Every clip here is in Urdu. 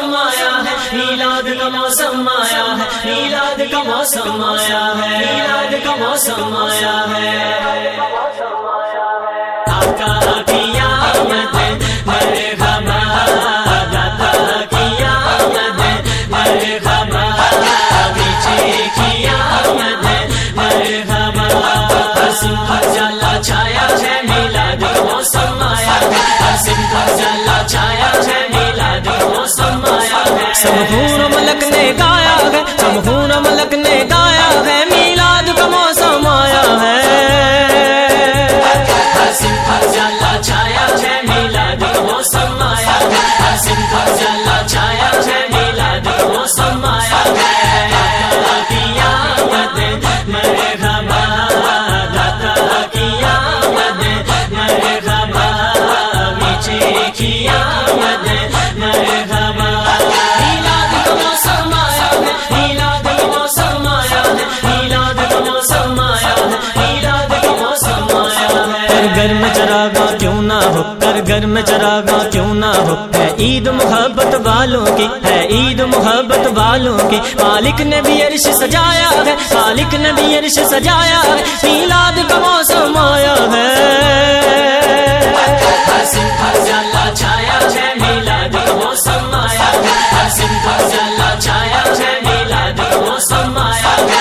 موسم آیا ہے، میلاد کا موسم آیا ہے، میلاد کا موسم آیا ہے، میلاد کا موسم آیا ہے۔ آقا کی مرحبا مرحبا مرحبا چراغا کیوں نہ ہو؟ کر گھر میں چراغا کیوں نہ ہو؟ ہے عید محبت والوں کی، ہے عید محبت والوں کی۔ مالک نے بھی عرش سجایا ہے، مالک نے بھی عرش سجایا ہے۔ میلاد کا موسم آیا ہے۔ حسن چھایا ہے، میلاد کا موسم آیا ہے۔ چھایا ہے، میلاد کا موسم آیا ہے۔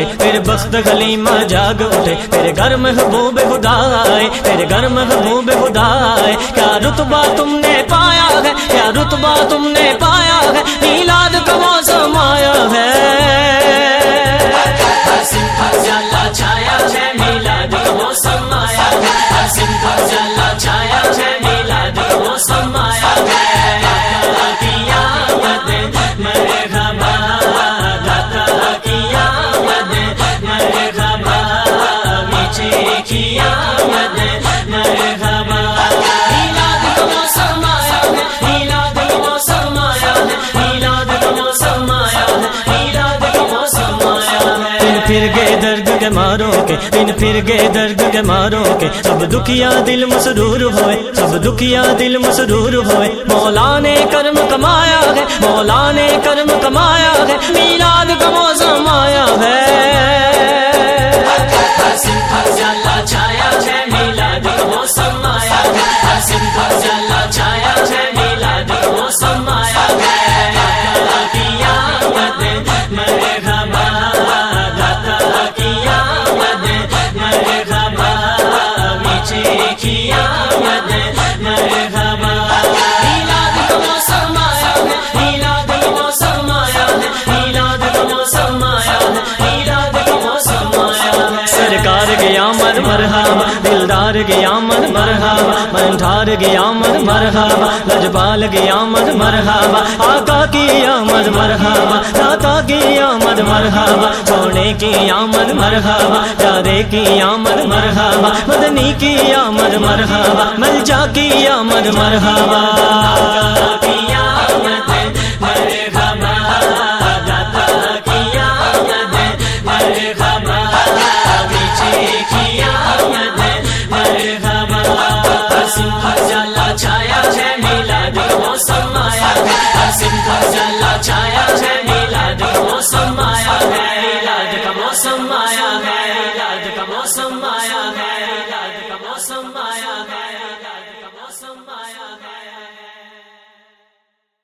اٹھے میرے بخت غلیمہ جاگ اٹھے میرے گھر میں محبوب خدا آئے میرے گھر میں محبوب خدا آئے کیا رتبہ تم نے پایا ہے کیا رتبہ تم نے پایا ہے میلاد کا موسم کے ماروں کے، دن پھر گئے درد کے ماروں کے۔ سب دکھیا دل مسرور ہوئے، سب دکھیا دل مسرور ہوئے۔ مولا نے کرم کمایا ہے مولا نے کرم کمایا ہے، میلاد کا موسم آیا ہے۔ مرحبا دلدار گیا من مرحبا منٹھار گیا من مرحبا لجپال گیا من مرحبا آقا کی آمد مرحبا داتا کی آمد مرحبا سونے کی آمد مرحبا جارے کی آمد مرحبا مدنی کی آمد مرحبا ملجا کی آمد مرحبا Somebody.